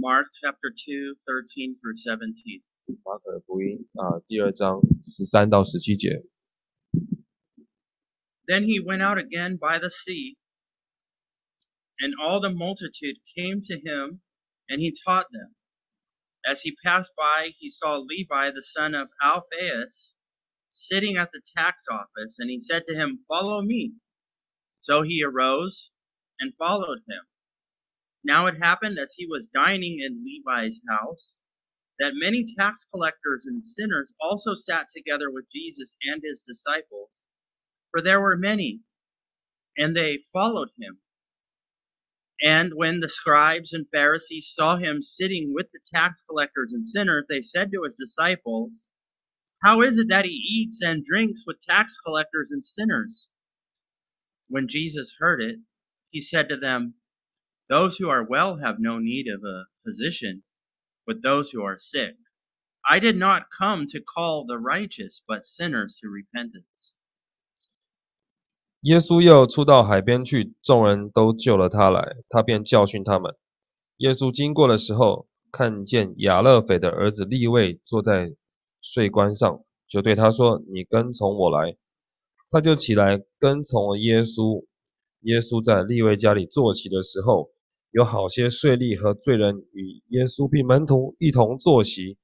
Mark chapter 2, 13 through 17. 马可福音啊第二章十三到十七节。 Then he went out again by the sea, and all the multitude came to him, and he taught them. As he passed by, he saw Levi the son of Alphaeus sitting at the tax office, and he said to him, Follow me. So he arose and followed him. Now it happened as he was dining in Levi's house that many tax collectors and sinners also sat together with Jesus and his disciples for there were many, and they followed him. And when the scribes and Pharisees saw him sitting with the tax collectors and sinners, they said to his disciples, How is it that he eats and drinks with tax collectors and sinners? When Jesus heard it, he said to them, Those who are well have no need of a physician, but those who are sick. I did not come to call the righteous, but sinners to repentance. 耶稣又出到海边去，众人都救了他来，他便教训他们。耶稣经过的时候，看见亚勒斐的儿子利位坐在税关上，就对他说：“你跟从我来。”他就起来跟从了耶稣。耶稣在利位家里坐席的时候，有好些税吏和罪人与耶稣并门徒一同坐席，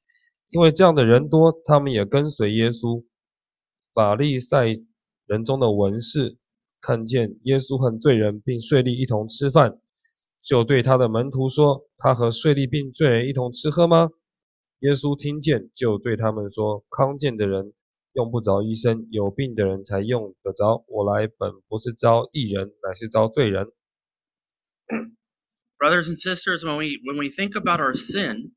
因为这样的人多，他们也跟随耶稣。法利赛人中的文士看见耶稣和罪人并税吏一同吃饭，就对他的门徒说：“他和税吏并罪人一同吃喝吗？”耶稣听见，就对他们说：“康健的人用不着医生，有病的人才用得着。我来本不是招义人，乃是招罪人。Brothers and sisters, when we when we think about our sin,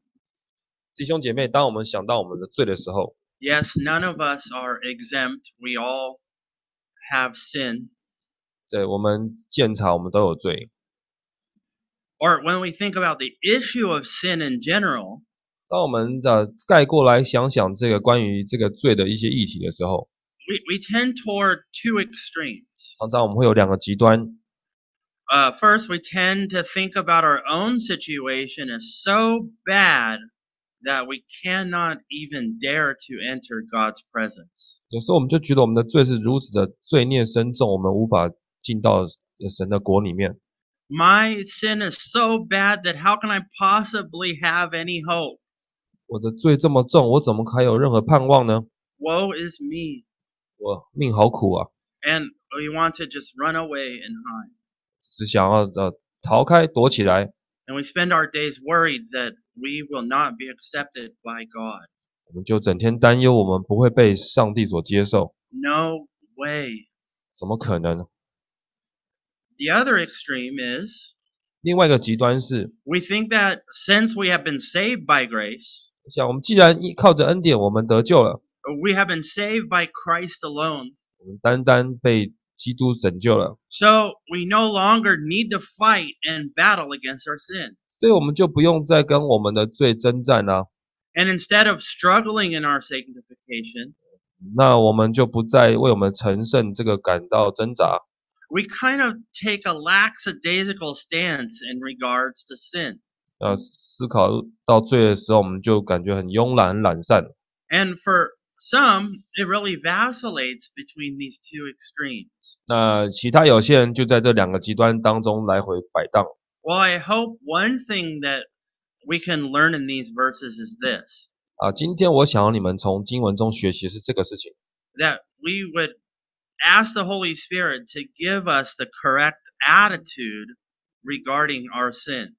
”弟兄姐妹，当我们想到我们的罪的时候， yes, none of us are exempt. We all have sin. 对我们鉴察，我们都有罪。 Or when we think about the issue of sin in general, 当我们的概过来想想这个关于这个罪的一些议题的时候， we, we tend toward two extremes. 常常我们会有两个极端。 Uh, first, we tend to think about our own situation as so bad that we cannot even dare to enter God's presence. 有时候我们就觉得我们的罪是如此的罪孽深重，我们无法进到呃神的国里面。 My sin is so bad that how can I possibly have any hope? 我的罪这么重，我怎么还有任何盼望呢？ Woe is me. 我命好苦啊， And we want to just run away and hide. 只想要呃逃开躲起来。And we spend our days worried that we will not be accepted by God. 我们就整天担忧我们不会被上帝所接受，No way. 怎么可能？The other extreme is 另外一个极端是，we think that since we have been saved by grace, 想我们既然依靠着恩典，我们得救了，we have been saved by Christ alone. 我们单单被基督拯救了， So we no longer need to fight and battle against our sin. 所以我们就不用再跟我们的罪征战啊。 And instead of struggling in our sanctification, 那我们就不再为我们成圣这个感到挣扎， we kind of take a lackadaisical stance in regards to sin. 呃，思考到罪的时候，我们就感觉很慵懒、很懒散。 And for some, it really vacillates between these two extremes. 那其他有些人就在这两个极端当中来回摆荡。 Well, I hope one thing that we can learn in these verses is this 啊，今天我想要你们从经文中学习是这个事情， that we would ask the Holy Spirit to give us the correct attitude regarding our sin.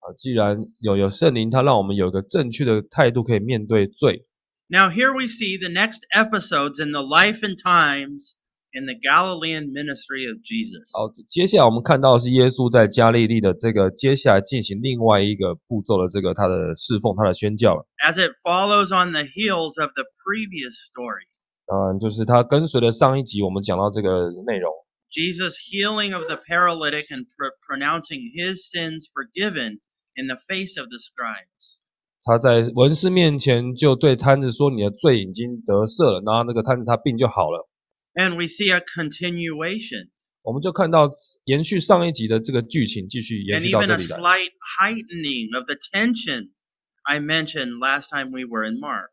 啊，既然有有圣灵，他让我们有一个正确的态度可以面对罪。 Now, here we see the next episodes in the life and times in the Galilean ministry of Jesus. 好，接下来我们看到的是耶稣在加利利的这个接下来进行另外一个步骤的这个他的侍奉，他的宣教了。 As it follows on the heels of the previous story, 当然，就是他跟随了上一集我们讲到这个内容。 Jesus' healing of the paralytic and pr- pronouncing his sins forgiven in the face of the scribes. 他在文士面前就对摊子说：“你的罪已经得赦了。”然后那个摊子他病就好了。And we see a continuation. 我们就看到延续上一集的这个剧情，继续延续到这里 and even 这 a slight heightening of the tension I mentioned last time we were in Mark.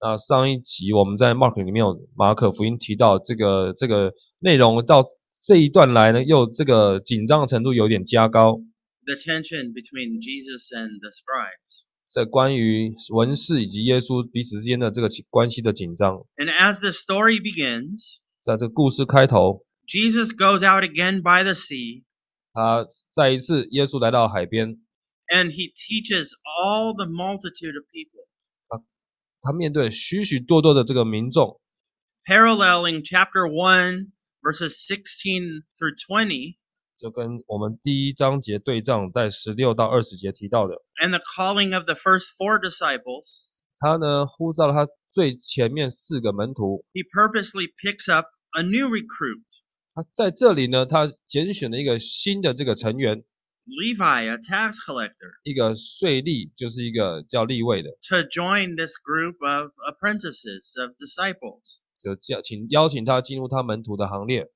那上一集我们在 Mark 里面有马可福音提到这个这个内容，到这一段来呢，又这个紧张的程度有点加高。The tension between Jesus and the scribes. 这关于文士以及耶稣彼此之间的这个情关系的紧张， And as the story begins, 在这个故事开头， Jesus goes out again by the sea 他再一次耶稣来到海边， and he teaches all the multitude of people, 他面对许许多多的这个民众， paralleling chapter 1, verses 16 through 20, 就跟我们第一章节对仗，在十六到二十节提到的，and the calling of the first four disciples. 他呢呼召了他最前面四个门徒，He purposely picks up a new recruit, 他在这里呢，他拣选了一个新的这个成员，Levi, a tax collector, 一个税吏，就是一个叫立位的，to join this group of apprentices, of disciples. 就叫请邀请他进入他门徒的行列。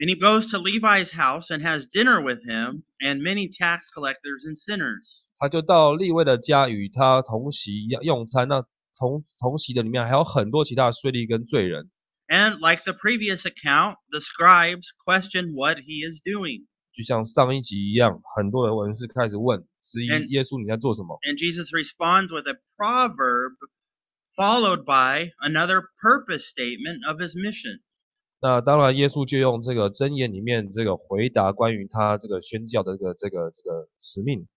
And he goes to Levi's house and has dinner with him and many tax collectors and sinners. 他就到利位的家与他同席用餐。那同同席的里面还有很多其他的税吏跟罪人， And like the previous account, the scribes question what he is doing. 就像上一集一样，很多的文士开始问质疑 And- 耶稣你在做什么？ And Jesus responds with a proverb followed by another purpose statement of his mission. 那当然，耶稣就用这个箴言里面这个回答关于他这个宣教的这个这个这个使命。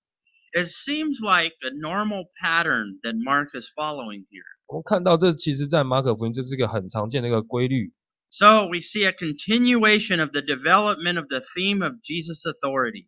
It seems like a normal pattern that Mark is following here. 我们看到这其实，在马可福音这是一个很常见的一个规律。So we see a continuation of the development of the theme of Jesus' authority,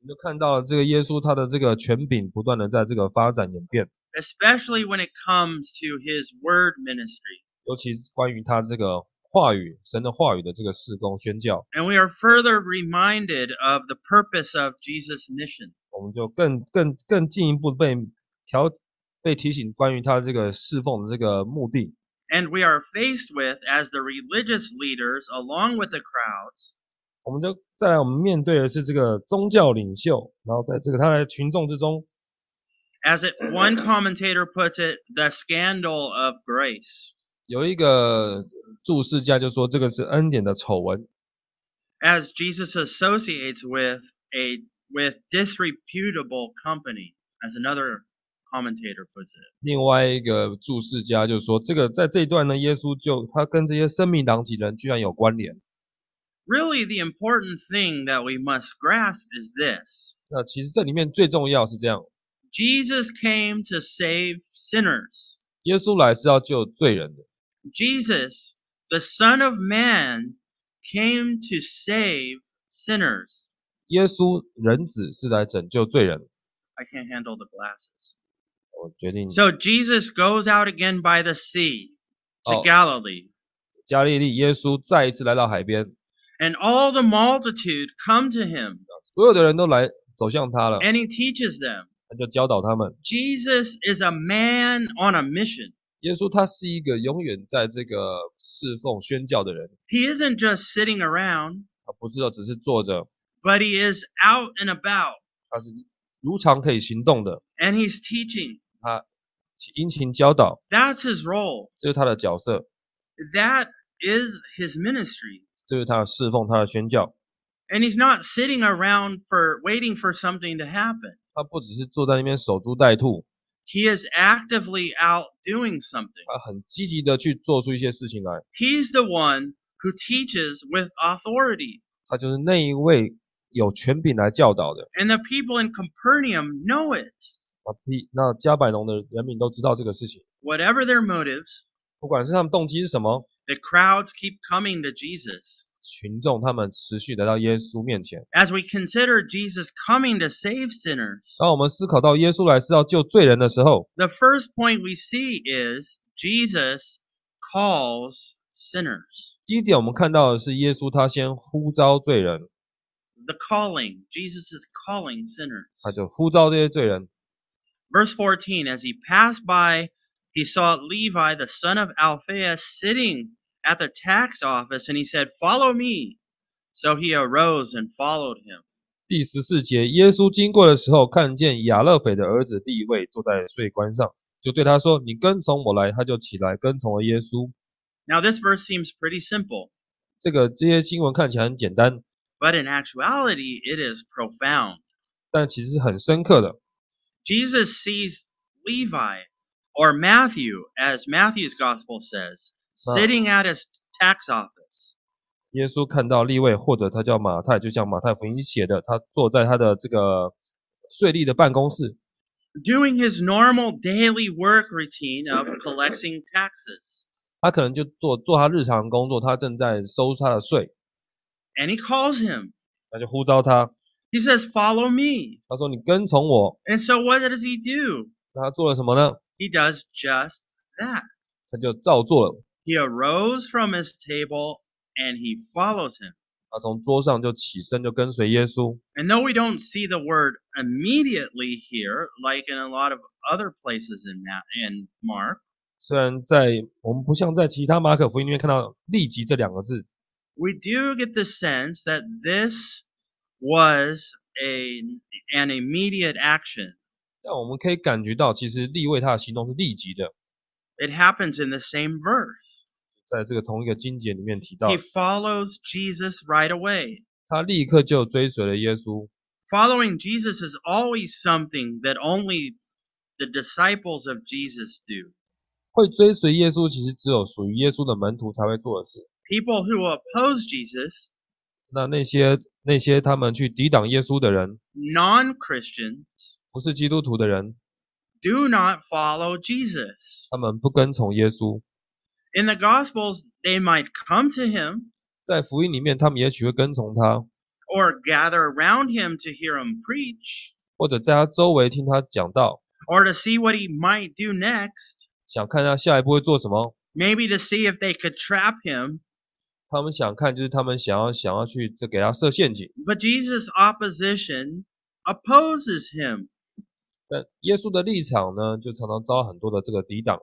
我们就看到这个耶稣他的这个权柄不断的在这个发展演变，especially when it comes to his word ministry. 尤其是关于他这个话语、神的话语的这个事工宣教。And we are further reminded of the purpose of Jesus' mission. 我们就更更更进一步被调被提醒关于他这个侍奉的这个目的。And we are faced with, as the religious leaders, along with the crowds, 我们就再来，我们面对的是这个宗教领袖，然后在这个他的群众之中，as it one commentator puts it, the scandal of grace. 有一个注释家就说这个是恩典的丑闻，As Jesus associates with a with disreputable company, as another commentator puts it. 另外一个注释家就说这个在这一段呢，耶稣就他跟这些生命党籍人居然有关联。Really, the important thing that we must grasp is this. 那其实这里面最重要是这样，Jesus came to save sinners. 耶稣来是要救罪人的，Jesus, the Son of Man, came to save sinners. 耶稣人子是来拯救罪人。 I can't handle the glasses. 我决定 So Jesus goes out again by the sea to Oh. Galilee, 加利利，耶稣再一次来到海边， and all the multitude come to him, 所有的人都来走向他了， and he teaches them. 他就教导他们。 Jesus is a man on a mission. 耶稣他是一个永远在这个侍奉宣教的人， He isn't just sitting around, 他不是说只是坐着， but he is out and about, 他是如常可以行动的， and he's teaching. 他殷勤教导， That's his role. 这是他的角色， That is his ministry. 这是他的侍奉，他的宣教。 And he's not sitting around for waiting for something to happen. 他不只是坐在那边守株待兔， He is actively out doing something. 他很积极的去做出一些事情来。 He's the one who teaches with authority. 他就是那一位有权柄来教导的。 And the people in Capernaum know it. 那批那加百农的人民都知道这个事情， Whatever their motives, 不管是他们动机是什么， the crowds keep coming to Jesus. 群众他们持续来到耶稣面前。 As we consider Jesus coming to save sinners, 当我们思考到耶稣来是要救罪人的时候， the first point we see is Jesus calls sinners. 第一点我们看到的是耶稣他先呼召罪人， The calling. Jesus is calling sinners. 他就呼召这些罪人。 Verse 14 As he passed by, he saw Levi, the son of Alphaeus, sitting at the tax office, and he said, Follow me. So he arose and followed him. 第十四节，耶稣经过的时候，看见亚勒斐的儿子利位坐在税关上，就对他说：“你跟从我来。”他就起来跟从了耶稣。 Now, this verse seems pretty simple, 这个这些经文看起来很简单， but in actuality, it is profound. 但其实是很深刻的。 Jesus sees Levi, or Matthew, as Matthew's gospel says, sitting at his tax office. 耶稣看到利位，或者他叫马太，就像马太福音写的，他坐在他的这个税吏的办公室， doing his normal daily work routine of collecting taxes. 他可能就做做他日常工作，他正在收他的税， And he calls him. 他就呼召他， He says, Follow me. 他说：“你跟从我。 And so what does he do? ”那他做了什么呢？ He does just that. 他就照做了。 He arose from his table and he follows him. 他从桌上就起身，就跟随耶稣。 And though we don't see the word immediately here, like in a lot of other places in Ma- in Mark, 虽然在我们不像在其他马可福音里面看到“立即”这两个字， we do get the sense that this was a an immediate action. 但我们可以感觉到，其实立位他的行动是立即的，It happens in the same verse. 在这个同一个经节里面提到 He，follows Jesus right away. 他立刻就追随了耶稣。Following Jesus is always something that only the disciples of Jesus do. 会追随耶稣，其实只有属于耶稣的门徒才会做的事。People who oppose Jesus, 那那些那些他们去抵挡耶稣的人，non Christians, 不是基督徒的人， do not follow Jesus. 他们不跟从耶稣。 In the Gospels, they might come to him 在福音里面，他们也许会跟从他， or gather around him to hear him preach 或者在他周围听他讲道， or to see what he might do next. 想看他下一步会做什么。 Maybe to see if they could trap him. 他们想看，就是他们想要想要去这给他设陷阱。 But Jesus' opposition opposes him. 但耶稣的立场呢，就常常遭很多的这个抵挡。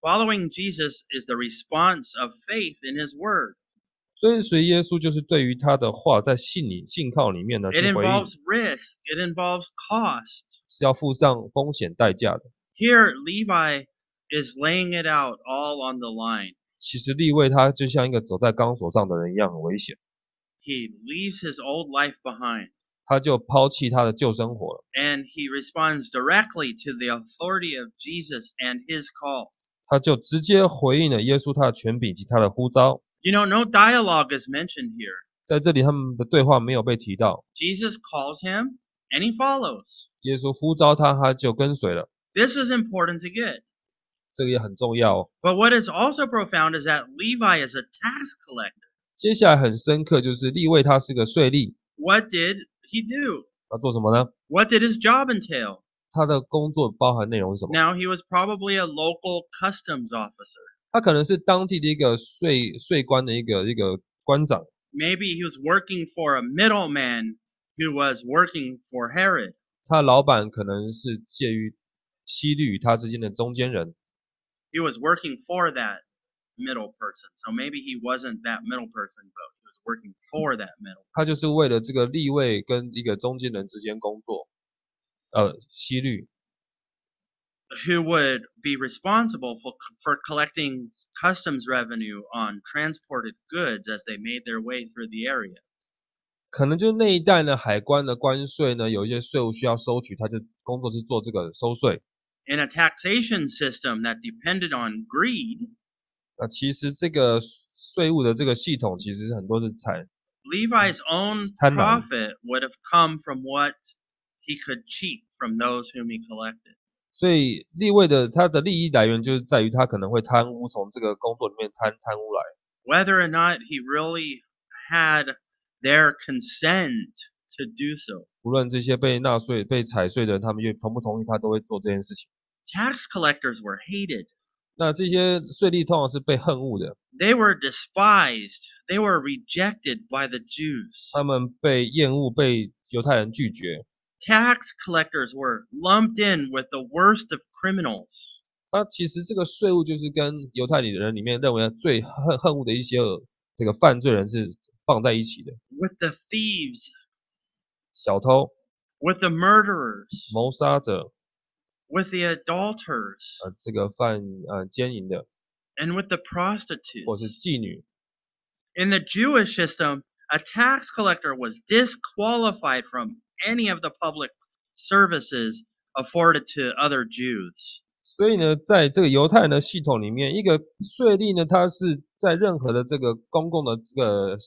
Following Jesus is the response of faith in his word. 追随耶稣，就是对于他的话，在信里信靠里面呢 It 回应，involves risk, it involves cost. 是要付上风险代价的。Here, Levi is laying it out all on the line. 其实立位他就像一个走在钢索上的人一样，很危险。He leaves his old life behind 他就抛弃他的旧生活了， and he responds directly to the authority of Jesus and his call. 他就直接回应了耶稣他的权柄及他的呼召。 You know, no dialogue is mentioned here. 在这里，他们的对话没有被提到。 Jesus calls him and he follows. 耶稣呼召他，他就跟随了。 This is important to get. 这个也很重要哦。 But what is also profound is that Levi is a tax collector. 接下来很深刻，就是立位他是个税吏， What did he do? 他做什么呢？ What did his job entail? 他的工作包含内容是什么？ Now, he was probably a local customs officer. 他可能是当地的一个税税官的一个一个官长， Maybe he was working for a middleman who was working for Herod. 他的老板可能是介于希律与他之间的中间人， He was working for that middle person. So maybe he wasn't that middle person, but he was working for that middle. 他就是为了这个立位跟一个中间人之间工作。呃，希律， Who would be responsible for, for collecting customs revenue on transported goods as they made their way through the area. 可能就那一带呢，海关的关税呢，有一些税务需要收取，他就工作是做这个收税。 In a taxation system that depended on greed, 那其实这个税务的这个系统，其实是很多是采 Levi's own profit would have come from what he could cheat from those whom he collected. 所以利位的他的利益来源就是在于他可能会贪污，从这个工作里面贪贪污来。Whether or not he really had their consent to do so. 无论这些被纳税、被采税的人，他们愿同不同意，他都会做这件事情。Tax collectors were hated. 那这些税吏通常是被恨恶的，They were despised. They were rejected by the Jews. 他们被厌恶，被犹太人拒绝。Tax collectors were lumped in with the worst of criminals. 那其实这个税务就是跟犹太人里面认为最恨恨恶的一些这个犯罪人是放在一起的，with the thieves, 小偷、with the murderers, 谋杀者，with the adulterers, 呃，这个犯呃奸淫的， and with the 或是 prostitutes. 妓女。 In the Jewish system, a tax collector was disqualified from any of the public services afforded to other Jews. 所以呢，在这个犹太人的系统里面，一个税吏呢，他是在任何的这个公共的这个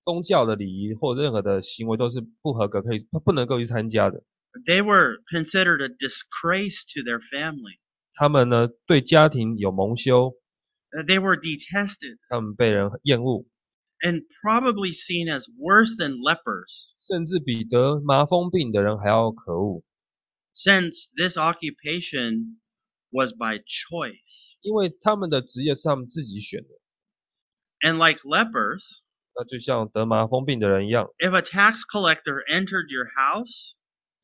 宗教的礼仪或任何的行为都是不合格，可以他不能够去参加的。 They were considered a disgrace to their family. 他们呢对家庭有蒙羞， Uh, They were detested 他们被人厌恶， and probably seen as worse than lepers, 甚至比得麻风病的人还要可恶， since this occupation was by choice. 因为他们的职业是他们自己选的。 And like lepers, 那就像得麻风病的人一样， if a tax collector entered your house,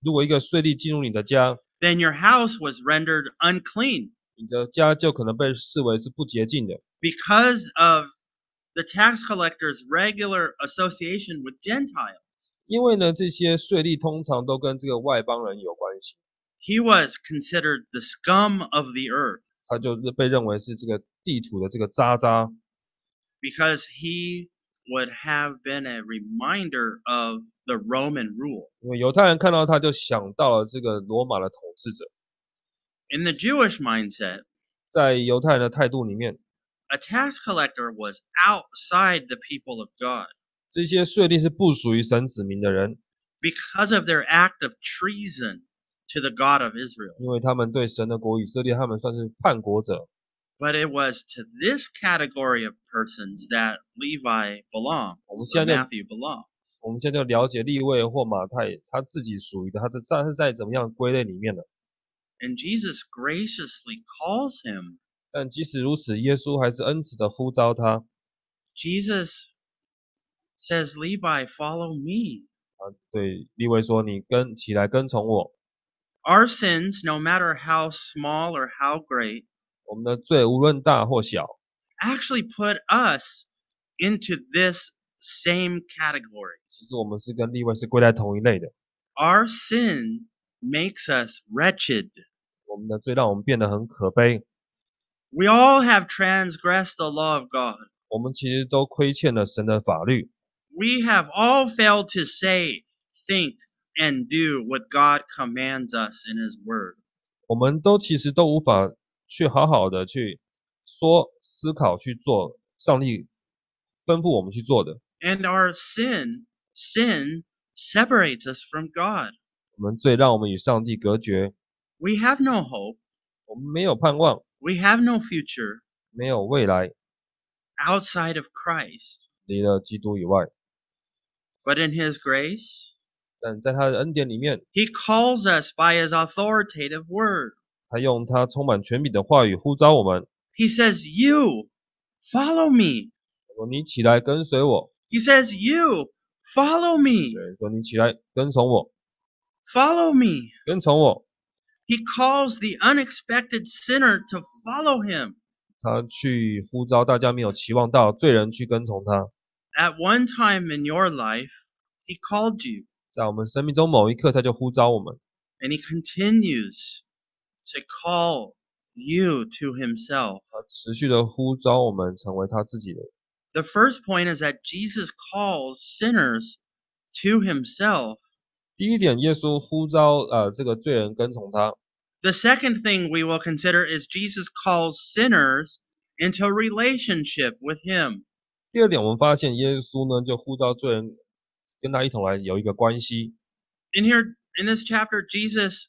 如果一个税吏进入你的家， then your house was rendered unclean 你的家就可能被视为是不洁净的， because of the tax collector's regular association with Gentiles. 因为呢，这些税吏通常都跟这个外邦人有关系， He was considered the scum of the earth 他就是被认为是这个地土的这个渣渣， because he would have been a reminder of the Roman rule. 因为犹太人看到他就想到了这个罗马的统治者， In the Jewish mindset, 在犹太人的态度里面， a tax collector was outside the people of God 这些税吏是不属于神子民的人， because of their act of treason to the God of Israel. 因为他们对神的国以色列，他们算是叛国者。 But it was to this category of persons that Levi belonged, 我们 or 现在就 Matthew belonged. 我们现在就了解立位或马太他自己属于的，他是在是在怎么样归类里面的。 And Jesus graciously calls him. 但即使如此，耶稣还是恩慈的呼召他。 Jesus says, Levi, follow me. 啊，对立位说：“你跟起来跟从我。 Our sins, no matter how small or how great, 我们的罪无论大或小， actually put us into this same category. 其实我们是跟立位是归在同一类的。 Our sin makes us wretched. 我们的罪让我们变得很可悲。 We all have transgressed the law of God. 我们其实都亏欠了神的法律。 We have all failed to say, think, and do what God commands us in His Word. 我们都其实都无法 去好好的去说、思考、去做上帝吩咐我们去做的。And our sin, sin separates us from God. 我们罪让我们与上帝隔绝，We have no hope. 我们没有盼望，We have no future 没有未来，outside of Christ. 离了基督以外。But in His grace, 但在他的恩典里面，He calls us by His authoritative word. 他用他充满权柄的话语呼召我们。 He says, You, follow me. 说你起来跟随我， He says, You, follow me. 对，说你起来跟从我， Follow me. 跟从我。 He calls the unexpected sinner to follow him. 他去呼召大家没有期望到罪人去跟从他。 At one time in your life, He called you, 在我们生命中某一刻，他就呼召我们， and He continues to call you to Himself. 他持续的呼召我们成为他自己的。 The first point is that Jesus calls sinners to Himself. 第一点，耶稣呼召呃这个罪人跟从他。 The second thing we will consider is Jesus calls sinners into relationship with Him. 第二点，我们发现耶稣呢就呼召罪人跟他一同来有一个关系。 In here, in this chapter, Jesus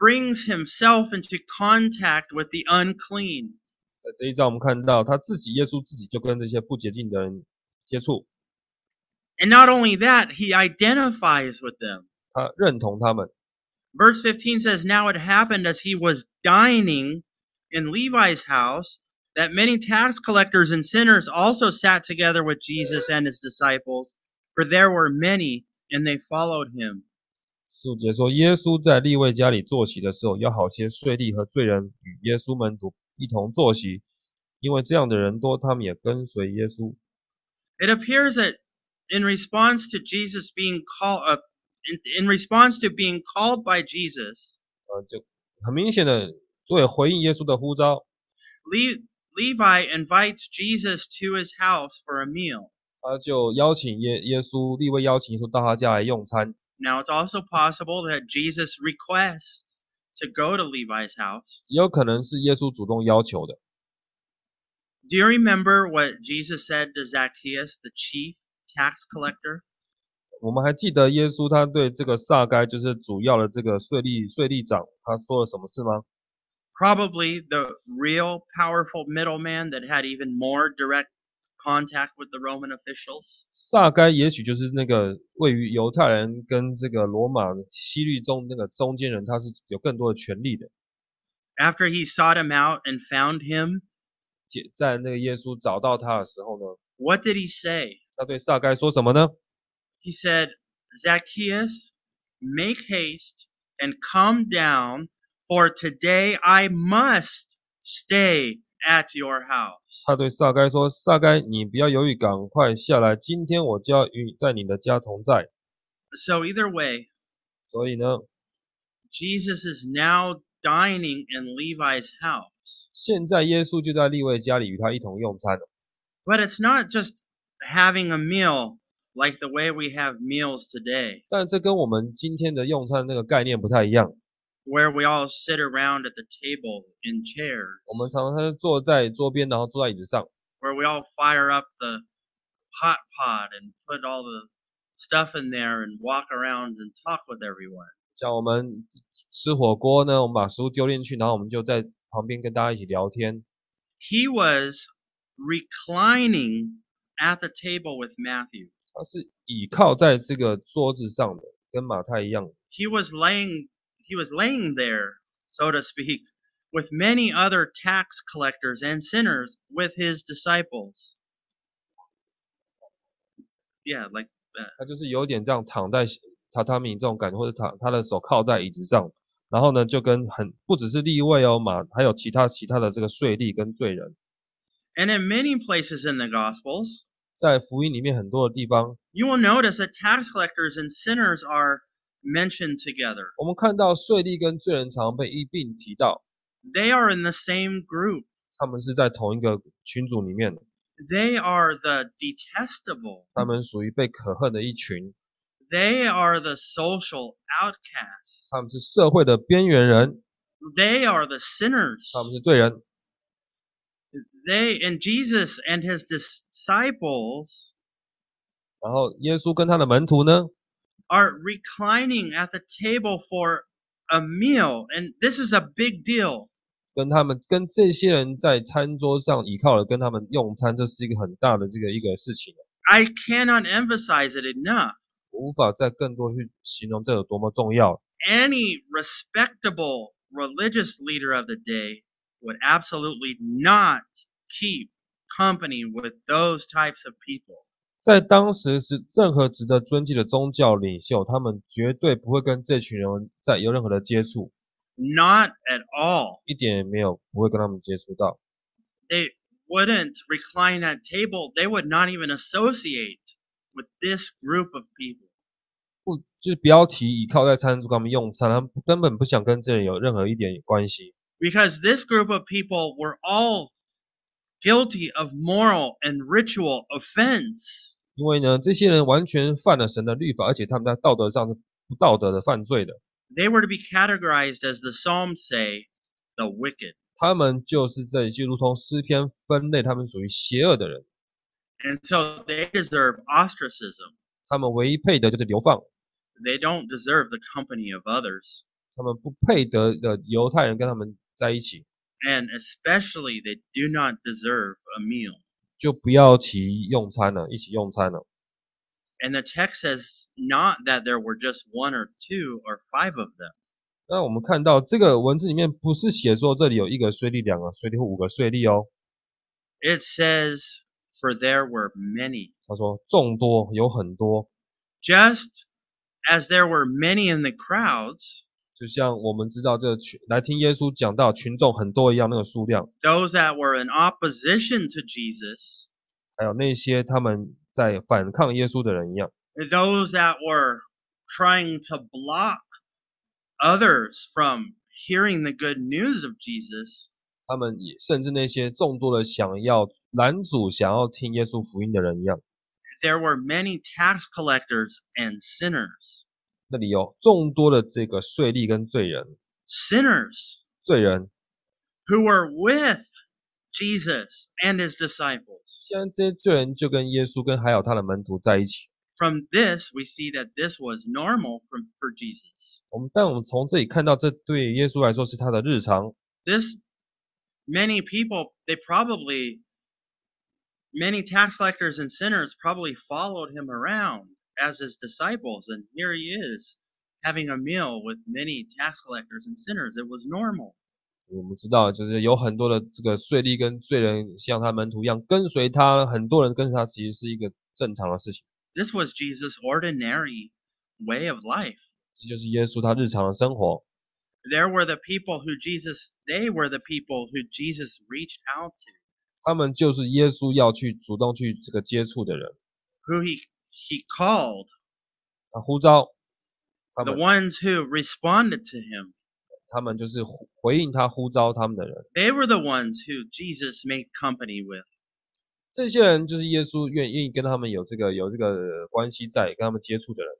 brings Himself into contact with the unclean. 在这一章，我们看到他自己，耶稣自己就跟这些不洁净的人接触， And not only that, He identifies with them. 他认同他们。 Verse 15 says, Now it happened as he was dining in Levi's house that many tax collectors and sinners also sat together with Jesus and his disciples, for there were many, and they followed him. 十五节说，耶稣在利未家里坐席的时候，有好些税吏和罪人与耶稣门徒一同坐席，因为这样的人多，他们也跟随耶稣。It appears that in response to Jesus being called, uh, in, in response to being called by Jesus, 呃，就很明显的作为回应耶稣的呼召，Le- Levi invites Jesus to his house for a meal. 他就邀请耶耶稣，立位邀请耶稣到他家来用餐。Now, it's also possible that Jesus requests to go to Levi's house. 也有可能是耶稣主动要求的。 Do you remember what Jesus said to Zacchaeus, the chief tax collector? 我们还记得耶稣他对这个撒该，就是主要的这个税吏税吏长，他说了什么事吗？ Probably the real powerful middleman that had even more direct contact with the Roman officials. 撒该也许就是那个位于犹太人跟这个罗马西律中那个中间人，他是有更多的权利的。 After he sought him out and found him, 解在那个耶稣找到他的时候呢， what did he say? 他对撒该说什么呢？ He said, Zacchaeus, make haste and come down, for today I must stay at your house. 他对撒该说：“撒该，你不要犹豫，赶快下来，今天我就要与在你的家同在。 So, either way, ”所以呢， Jesus is now dining in Levi's house. 现在耶稣就在利未家里与他一同用餐了。 But it's not just having a meal like the way we have meals today, 但这跟我们今天的用餐那个概念不太一样。 where we all sit around at the table in chairs, 我们常常是坐在桌边，然后坐在椅子上， where we all fire up the hot pot and put all the stuff in there and walk around and talk with everyone. 像我们吃火锅呢，我们把食物丢进去，然后我们就在旁边跟大家一起聊天。 He was reclining at the table with Matthew. 他是倚靠在这个桌子上的，跟马太一样。 He was laying he was laying there, so to speak, with many other tax collectors and sinners with his disciples. Yeah, like 他就是有点这样躺在榻榻米这种感觉，或者躺他的手靠在椅子上，然后呢，就跟很不只是立位哦马，还有其他其他的这个税吏跟罪人， and in many places in the gospels, 在福音里面很多的地方， you will notice that tax collectors and sinners are mentioned together. 我们看到税吏跟罪人常被一并提到， They are in the same group. 他们是在同一个群组里面的， They are the detestable. 他们属于被可恨的一群， They are the social outcasts. 他们是社会的边缘人， They are the sinners. 他们是罪人。 They and Jesus and his disciples 然后耶稣跟他的门徒呢， are reclining at the table for a meal, and this is a big deal. 跟他们跟这些人在餐桌上倚靠了，跟他们用餐，这是一个很大的这个一个事情， I cannot emphasize it enough. 我无法再更多去形容这有多么重要。 Any respectable religious leader of the day would absolutely not keep company with those types of people. 在当时是任何值得尊敬的宗教领袖，他们绝对不会跟这群人在有任何的接触，Not at all. 一点也没有不会跟他们接触到。They wouldn't recline at table. They would not even associate with this group of people. 不就是不要提倚靠在餐桌跟他们用餐，他们根本不想跟这人有任何一点关系，Because this group of people were all guilty of moral and ritual offense. 因为呢，这些人完全犯了神的律法，而且他们在道德上是不道德的犯罪的。They were to be categorized as the Psalms say, the wicked. 他们就是这里就如同诗篇分类，他们属于邪恶的人，And so they deserve ostracism. 他们唯一配得就是流放，They don't deserve the company of others. 他们不配得的犹太人跟他们在一起，And especially, they do not deserve a meal. 就不要提用餐了，一起用餐了。 And the text says not that there were just one or two or five of them. 那我们看到这个文字里面不是写说这里有一个税吏、两个税吏或五个税吏哦， It says, for there were many. 他说众多有很多， Just as there were many in the crowds, 就像我们知道这个群来听耶稣讲道群众很多一样，那个数量，those that were in opposition to Jesus, 还有那些他们在反抗耶稣的人一样，those that were trying to block others from hearing the good news of Jesus, 他们也甚至那些众多的想要拦阻、想要听耶稣福音的人一样，there were many tax collectors and sinners. 那里有众多的这个税吏跟罪人， Sinners 罪人， who were with Jesus and his disciples. 现在这些罪人就跟耶稣跟还有他的门徒在一起。 From this, we see that this was normal from, for Jesus. 我们但我们从这里看到，这对耶稣来说是他的日常。 This, many people, they probably, many tax collectors and sinners probably followed him around as his disciples. And here he is having a meal with many tax collectors and sinners. It was normal. 我们知道，就是有很多的这个税吏跟罪人像他门徒一样跟随他，很多人跟随他，其实是一个正常的事情。 This was Jesus' ordinary way of life. 这就是耶稣他日常的生活。 There were the people who Jesus, they were the people who Jesus reached out to, 他们就是耶稣要去主动去这个接触的人， who he, he called, 他呼召他 the 们， ones who responded to him. 他们就是回回应他呼召他们的人。 They were the ones who Jesus made company with. 这些人就是耶稣愿意跟他们有这个有这个关系在，跟他们接触的人。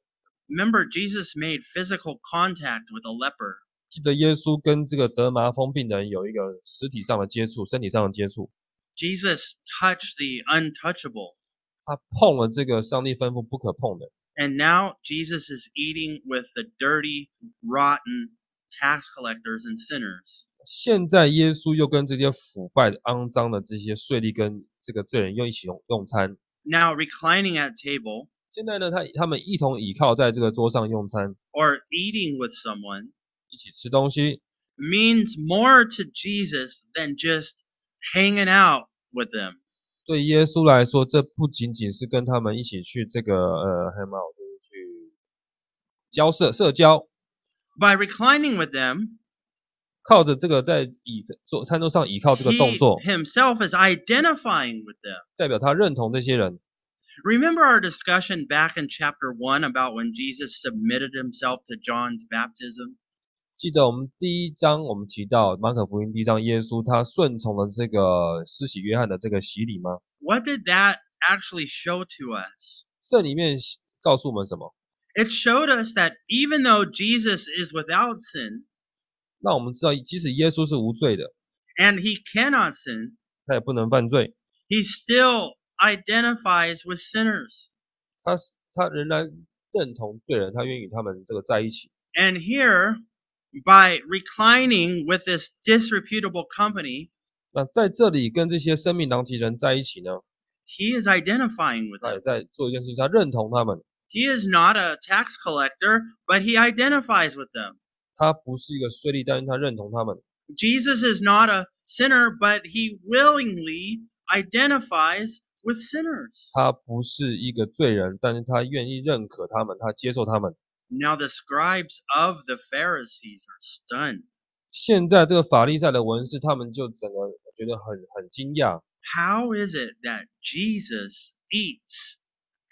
Remember, Jesus made physical contact with a leper. 记得耶稣跟这个得麻风病的人有一个实体上的接触，身体上的接触。 Jesus touched the untouchable. 他碰了这个上帝吩咐不可碰的。 And now Jesus is eating with the dirty, rotten tax collectors and sinners. 现在耶稣又跟这些腐败的、肮脏的这些税吏跟这个罪人又一起用用餐。 Now, reclining at table 现在呢，他他们一同倚靠在这个桌上用餐， or eating with someone 一起吃东西， means more to Jesus than just hanging out with them. 对耶稣来说，这不仅仅是跟他们一起去这个呃，还蛮好，就是去交社社交， By reclining with them, 靠着这个在倚坐餐桌上倚靠这个动 he 作， himself is identifying with them. 代表他认同这些人。 Remember our discussion back in chapter 1 about when Jesus submitted himself to John's baptism? 记得我们第一章我们提到马可福音第一章，耶稣他顺从了这个施洗约翰的这个洗礼吗？ What did that actually show to us? 这里面告诉我们什么？ It showed us that even though Jesus is without sin 让我们知道，即使耶稣是无罪的， and he cannot sin, 他也不能犯罪， he still identifies with sinners. 他他仍然认同罪人，他愿意与他们这个在一起。 And here, by reclining with this disreputable company, 那在这里跟这些生命狼藉人在一起呢， he is identifying with 他也 them. 在做一件事情，他认同他们， He is not a tax collector, but he identifies with them. 他不是一个税吏，但是他认同他们。 Jesus is not a sinner, but he willingly identifies with sinners. 他不是一个罪人，但是他愿意认可他们，他接受他们。 Now, the scribes of the Pharisees are stunned. 现在这个法利赛的文士，他们就整个觉得很很惊讶， How is it that Jesus eats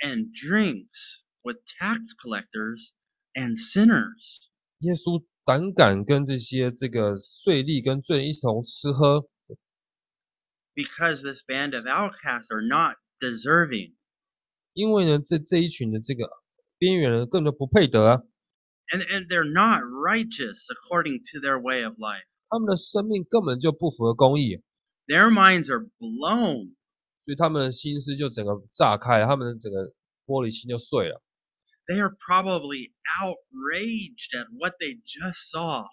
and drinks with tax collectors and sinners? 耶稣胆敢跟这些这个税吏跟罪人一同吃喝， Because this band of outcasts are not deserving. 因为呢，这这一群的这个 边缘人根本就不配得啊， And, and they're not righteous according to their way of life. 他们的生命根本就不符合公义， Their minds are blown. 所以他们的心思就整个炸开了，他们的整个玻璃心就碎了。 They are probably outraged at what they just saw.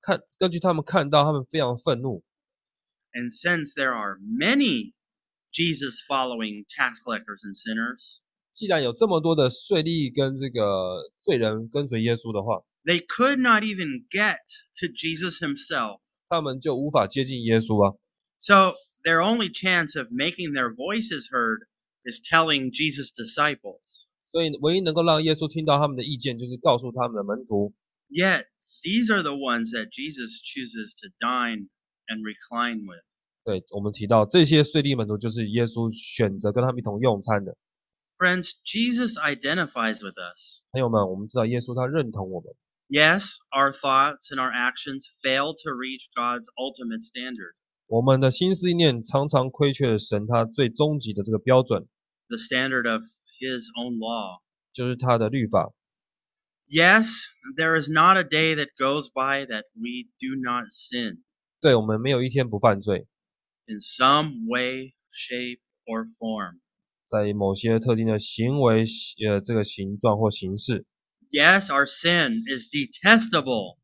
看，根据他们看到，他们非常愤怒。 And since there are many Jesus following tax collectors and sinners, 既然有这么多的税吏跟这个罪人跟随耶稣的话， they could not even get to Jesus himself. 他们就无法接近耶稣啊。 So their only chance of making their voices heard is telling Jesus' disciples. 所以唯一能够让耶稣听到他们的意见，就是告诉他们的门徒。 Yet, these are the ones that Jesus chooses to dine and recline with. 对我们提到这些税吏门徒，就是耶稣选择跟他们一同用餐的 Friends, Jesus identifies with us. 朋友们。我们知道耶稣他认同我们， Yes, our thoughts and our actions fail to reach God's ultimate standard, 我们的心思意念常常亏缺了神他最终极的这个标准， the standard of His own law. 就是他的律法。 Yes, there is not a day that goes by that we do not sin 对我们没有一天不犯罪， in some way, shape, or form. 在某些特定的行为、呃这个形状或形式，Yes, our sin is detestable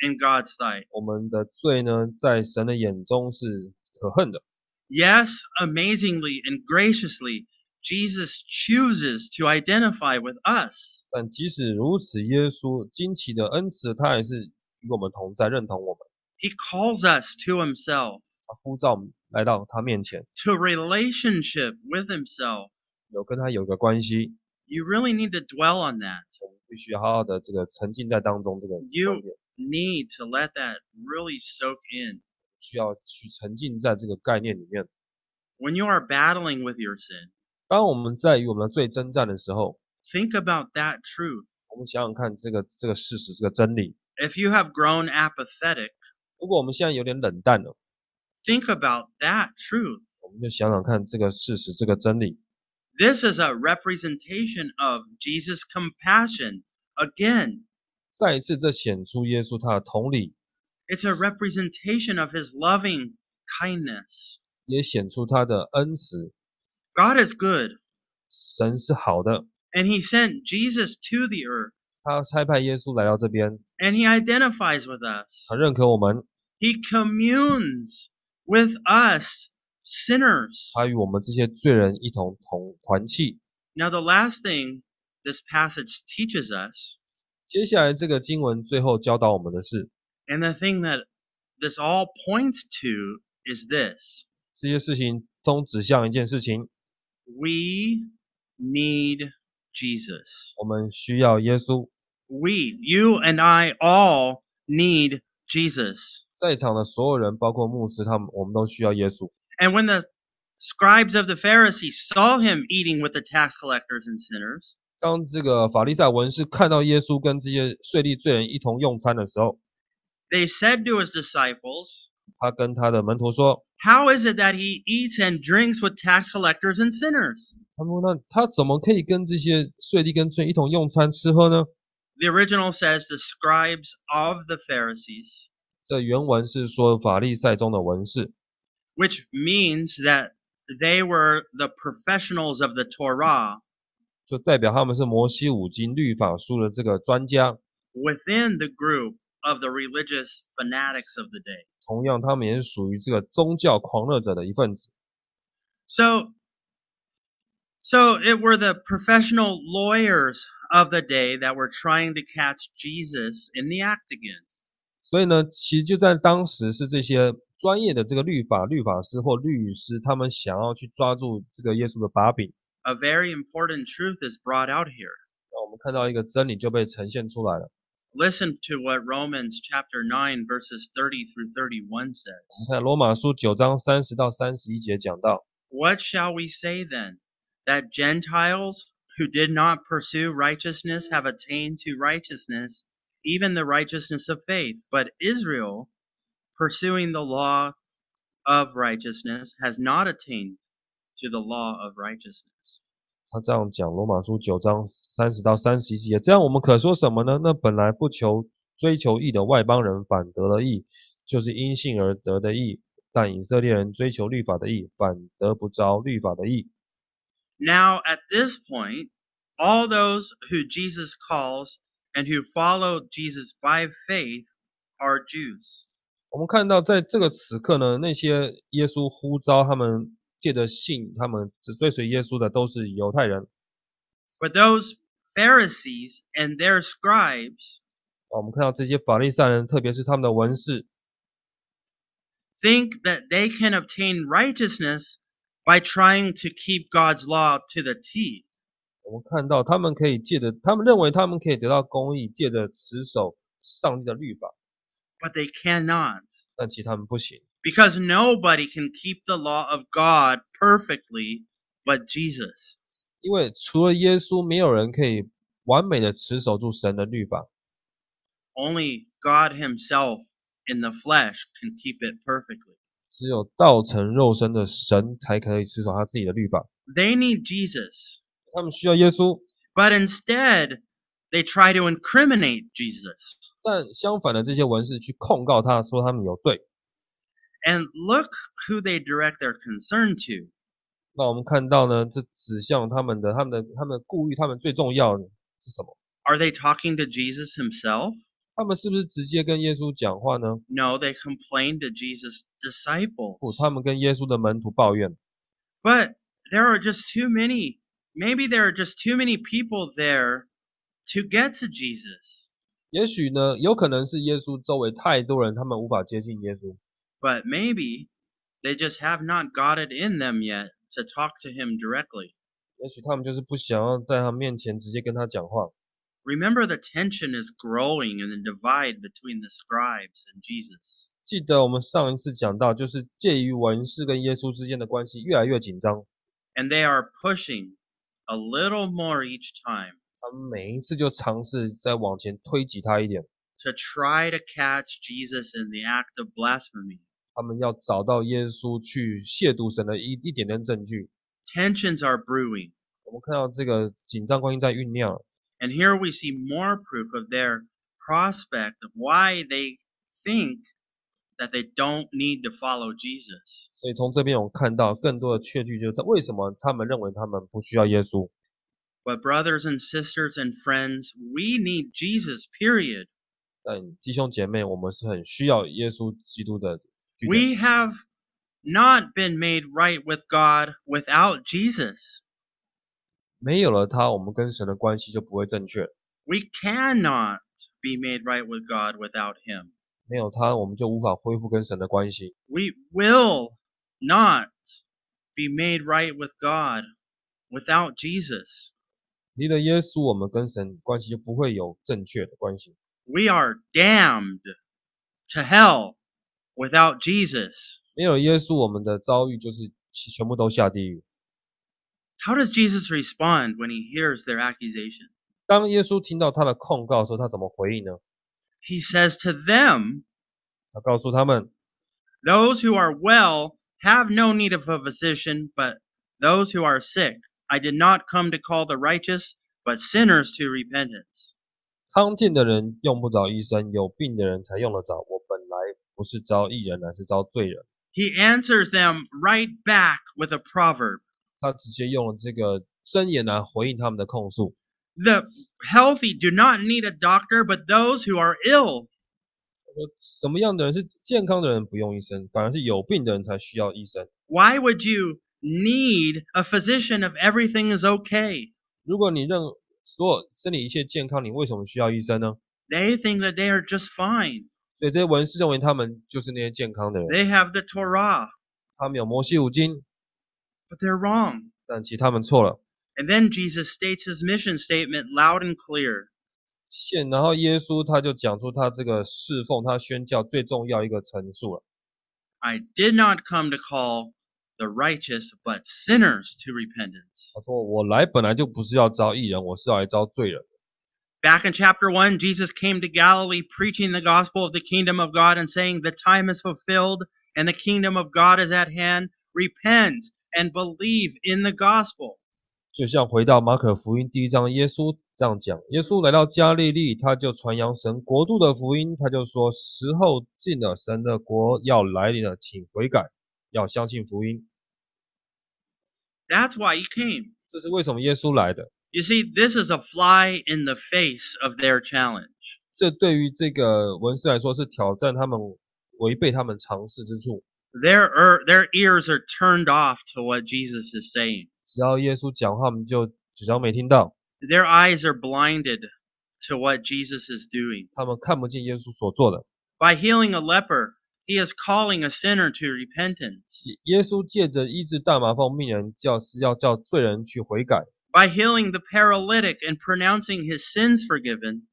in God's sight. 我们的罪呢，在神的眼中是可恨的。Yes, amazingly and graciously, Jesus chooses to identify with us. 但即使如此，耶稣惊奇的恩慈，他还是与我们同在，认同我们。He calls us to himself, 他呼召我们来到他面前， to relationship with himself. 有跟他有个关系， You really need to dwell on that. 我们必须好好的这个沉浸在当中，这个 You- 观念 Need to let that really soak in. 需要去沉浸在这个概念里面。 When you are battling with your sin, 当我们在与我们的罪征战的时候， think about that truth. 我们想想看这个这个事实，这个真理。 If you have grown apathetic, 如果我们现在有点冷淡了， think about that truth. 我们就想想看这个事实，这个真理。 This is a representation of Jesus' compassion. Again, 再一次，这显出耶稣他的同理， it's a representation of his loving kindness. 也显出他的恩慈。 God is good, 神是好的， and he sent Jesus to the earth, 他差派耶稣来到这边， and he identifies with us. 他认可我们， He communes with us, sinners. 他与我们这些罪人一同同团契。 Now, the last thing this passage teaches us, 接下来这个经文最后教导我们的是， and the thing that this all points to, is this 这些事情都指向一件事情： we need Jesus. 我们需要耶稣。 We, you and I, all need Jesus. 在场的所有人，包括牧师，他们我们都需要耶稣。 And when the scribes of the Pharisees saw him eating with the tax collectors and sinners, 当这个法利赛文士看到耶稣跟这些税吏罪人一同用餐的时候， they said to his disciples, 他跟他的门徒说 How is it that he eats and drinks with tax collectors and sinners? 他们说那他怎么可以跟这些税吏跟罪人一同用餐吃喝呢？ The original says the scribes of the Pharisees, 这原文是说法利赛中的文士， which means that they were the professionals of the Torah 就代表他们是摩西五经律法书的这个专家。 within the group of the religious fanatics of the day. 同样，他们也是属于这个宗教狂热者的一份子。 So, so it were the professional lawyers of the day that were trying to catch Jesus in the act again. 所以呢，其实就在当时是这些专业的这个律法律法师或律师，他们想要去抓住这个耶稣的把柄。 A very important truth is brought out here. 那我们看到一个真理就被呈现出来了。 Listen to what Romans chapter 9 verses 30 through 31我们 says. 看罗马书九章三十到三十一节讲到， What shall we say then? That Gentiles who did not pursue righteousness have attained to righteousness, even the righteousness of faith. But Israel, pursuing the law of righteousness, has not attained to the law of righteousness. 他这样讲罗马书九章三十到三十一节，这样我们可说什么呢？那本来不求追求义的外邦人反得了义，就是因信而得的义；但以色列人追求律法的义，反得不着律法的义。 Now, at this point, all those who Jesus calls and who follow Jesus by faith are Jews. 我们看到，在这个此刻呢，那些耶稣呼召他们借着信，他们只追随耶稣的都是犹太人。 But those Pharisees and their scribes 啊我们看到这些法利赛人，特别是他们的文士， think that they can obtain righteousness by trying to keep God's law to the T. 我们看到他们可以借着，他们认为他们可以得到公义，借着持守上帝的律法， but they cannot. 但其实他们不行， Because nobody can keep the law of God perfectly but Jesus. 因为除了耶稣，没有人可以完美的持守住神的律法， Only God Himself in the flesh can keep it perfectly. 只有道成肉身的神才可以持守他自己的律法。 They need Jesus, 他们需要耶稣， but instead they try to incriminate Jesus. 但相反的，这些文士去控告他说他们有罪。 And look who they direct their concern to. 那我们看到呢，这指向他们的、他们的、他们的顾虑，他们最重要的是什么？ Are they talking to Jesus Himself? 他们是不是直接跟耶稣讲话呢？ No, they complain to Jesus' disciples. 不，他们跟耶稣的门徒抱怨。 But there are just too many. Maybe there are just too many people there to get to Jesus. 也许呢，有可能是耶稣周围太多人，他们无法接近耶稣。 But maybe they just have not got it in them yet to talk to him directly. 也许他们就是不想要在他面前直接跟他讲话。 Remember, the tension is growing in the divide between the scribes and Jesus. 记得我们上一次讲到，就是介于文士跟耶稣之间的关系越来越紧张， And they are pushing a little more each time 他们每一次就尝试再往前推挤他一点， to try to catch Jesus in the act of blasphemy. 他们要找到耶稣去亵渎神的一一点点证据。 Tensions are brewing. 我们看到这个紧张关系在酝酿， And here we see more proof of their prospect of why they think that they don't need to follow Jesus. 所以从这边我们看到更多的确据，就是他为什么他们认为他们不需要耶稣。 But, brothers and sisters and friends, we need Jesus, period. 但弟兄姐妹，我们是很需要耶稣基督的。据点 We have not been made right with God without Jesus. 没有了他，我们跟神的关系就不会正确； We cannot be made right with God without Him. 没有他，我们就无法恢复跟神的关系。 We will not be made right with God without Jesus. 离了耶稣，我们跟神关系就不会有正确的关系。 We are damned to hell without Jesus. 没有耶稣，我们的遭遇就是全部都下地狱。 How does Jesus respond when he hears their accusation? 当耶稣听到他的控告的时候，他怎么回应呢？ He says to them, 他告诉他们， Those who are well have no need of a physician, but those who are sick. I did not come to call the righteous, but sinners to repentance. 康健的人用不着医生，有病的人才用得着。我本来不是招义人，乃是招罪人。 He answers them right back with a proverb. 他直接用了这个箴言来回应他们的控诉。 The healthy do not need a doctor, but those who are ill. 说什么样的人是健康的人不用医生，反而是有病的人才需要医生。 Why would you need a physician if everything is okay? 如果你认所有身体一切健康，你为什么需要医生呢？ They think that they are just fine. 所以这些文士认为他们就是那些健康的人， They have the Torah, 他们有摩西五经， but they're wrong. 但其实他们错了。 And then Jesus states his mission statement loud and clear. 现然后耶稣他就讲出他这个侍奉，他宣教最重要一个陈述了。 I did not come to call the righteous, but sinners to repentance. 他说：“我来本来就不是要招义人，我是要来招罪人。 Back in chapter 1, Jesus came to Galilee preaching the gospel of the kingdom of God and saying, The time is fulfilled and the kingdom of God is at hand. Repent and believe in the gospel. 就像回到马可福音第一章，耶稣这样讲：耶稣来到加利利，他就传扬神国度的福音，他就说：时候近了，神的国要来临了，请悔改，要相信福音。That's why he came. 这是为什么耶稣来的。You see, this is a fly in the face of their challenge. 这对于这个文士来说是挑战他们违背他们尝试之处。Their, er, their ears are turned off to what Jesus is saying. 只要耶稣讲话，他们就只当没听到， Their eyes are blinded to what Jesus is doing. 他们看不见耶稣所做的。 By healing a leper, he is calling a sinner to repentance. 耶耶稣借着医治大麻风病人，叫是要叫罪人去悔改。 by healing the paralytic and pronouncing his sins forgiven,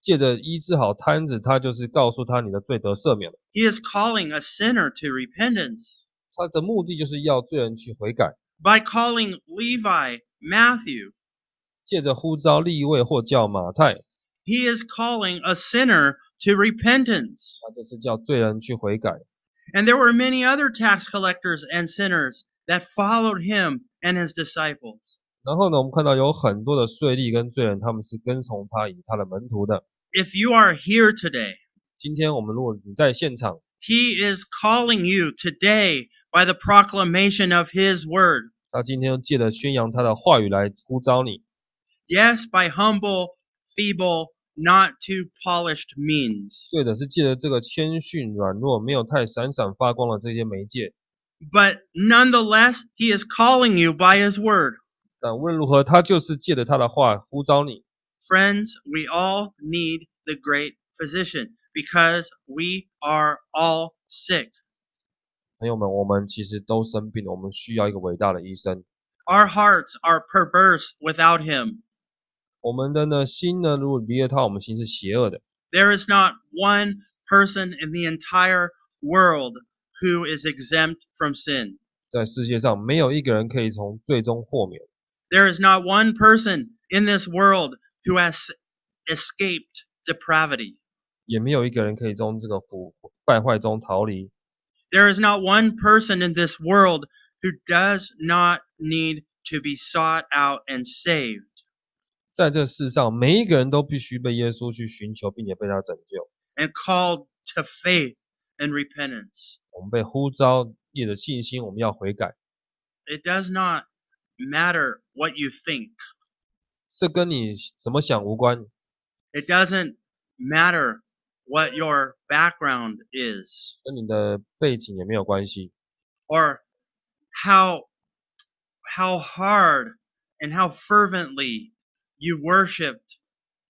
借着医治好瘫子，他就是告诉他你的罪得赦免了。 he is calling a sinner to repentance. 他的目的就是要罪人去悔改， by calling Levi Matthew. 借着呼召利未或叫马太。He is calling a sinner to repentance. 他就是叫罪人去悔改。And there were many other tax collectors and sinners that followed him and his disciples. if you are here today, he is calling you today by the proclamation of his word. 他今天借着宣扬他的话语来呼召你， Yes, by humble, feeble, not too polished means. 对的，是借着这个谦逊、软弱、没有太闪闪发光的这些媒介。 But nonetheless, he is calling you by his word. 但无论如何，他就是借着他的话呼召你。 Friends, we all need the great physician because we are all sick. 朋友们，我们其实都生病了，我们需要一个伟大的医生。 Our hearts are perverse without him. 我们的呢心呢，如果离了他，我们心是邪恶的。 There is not one person in the entire world who is exempt from sin. 在世界上，没有一个人可以从最终豁免， There is not one person in this world who has escaped depravity. 也没有一个人可以从这个腐败坏中逃离。 There is not one person in this world who does not need to be sought out and saved. 在这世上，每一个人都必须被耶稣去寻求，并且被他拯救。 and called to faith and repentance. 我们被呼召，借着信心，我们要悔改。 It does not matter what you think. 这跟你怎么想无关， It doesn't matter what your background is 跟你的背景也没有关系， or how how hard and how fervently you worshiped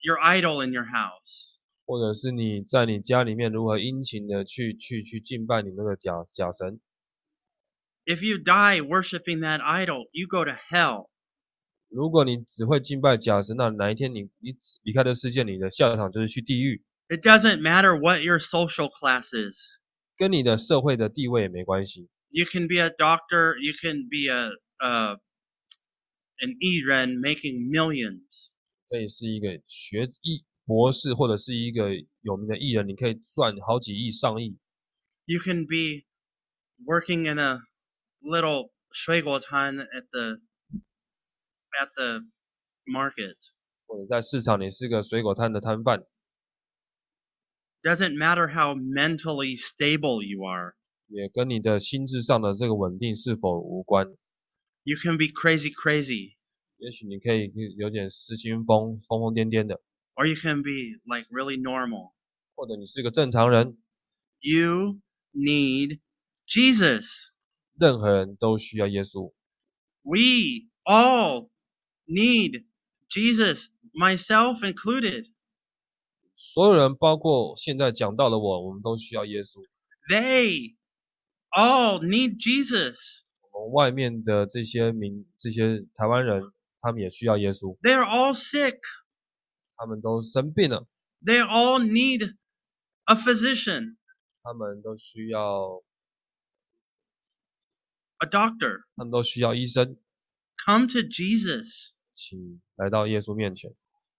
your idol in your house. 或者是你在你家里面如何殷勤的去去去敬拜你那个假假神。 If you die worshiping that idol, you go to hell. 如果你只会敬拜假神，那哪一天你你离开这世界，你的下场就是去地狱， It doesn't matter what your social class is. 跟你的社会的地位也没关系。 You can be a doctor, you can be a, a an Iren making millions. 可以是一个学艺博士，或者是一个有名的艺人，你可以赚好几亿、上亿。 You can be working in a little 水果摊 at the at the market. 或者在市场你是个水果摊的摊贩， Doesn't matter how mentally stable you are. 也跟你的心智上的这个稳定是否无关。 You can be crazy crazy 也许你可以有点失心疯、疯疯癫癫的， or you can be like really normal. 或者你是个正常人。 You need Jesus. 任何人都需要耶稣， We all need Jesus, myself included. 所有人，包括现在讲到的我，我们都需要耶稣。 They all need Jesus. 我们外面的这些民、这些台湾人，他们也需要耶稣， They're all sick. 他们都生病了， They all need a physician, 他们都需要， a doctor. 他们都需要医生， Come to Jesus. 请来到耶稣面前，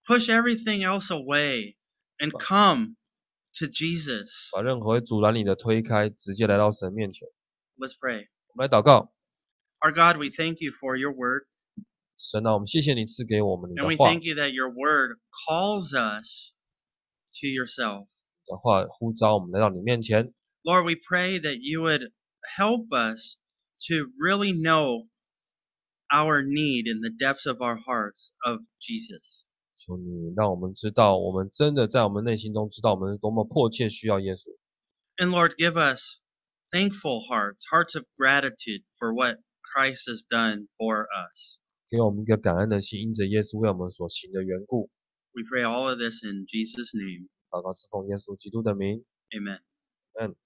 Push everything else away and come to Jesus. 把任何会阻拦你的推开，直接来到神面前。 Let's pray. 我们来祷告， Our God, we thank you for your word, 神啊，我们谢谢你赐给我们你 and we 的话， thank you that your word calls us to yourself. 的话呼召我们来到你面前。 Lord, we pray that you would help us to really know our need in the depths of our hearts of Jesus. 求你让我们知道，我们真的在我们内心中知道我们是多么迫切需要耶稣。And Lord, give us thankful hearts, hearts of gratitude for what Christ has done for us. 给我们一个感恩的心，因着耶稣为我们所行的缘故，We pray all of this in Jesus' name. 祷告是奉耶稣基督的名。Amen. Amen.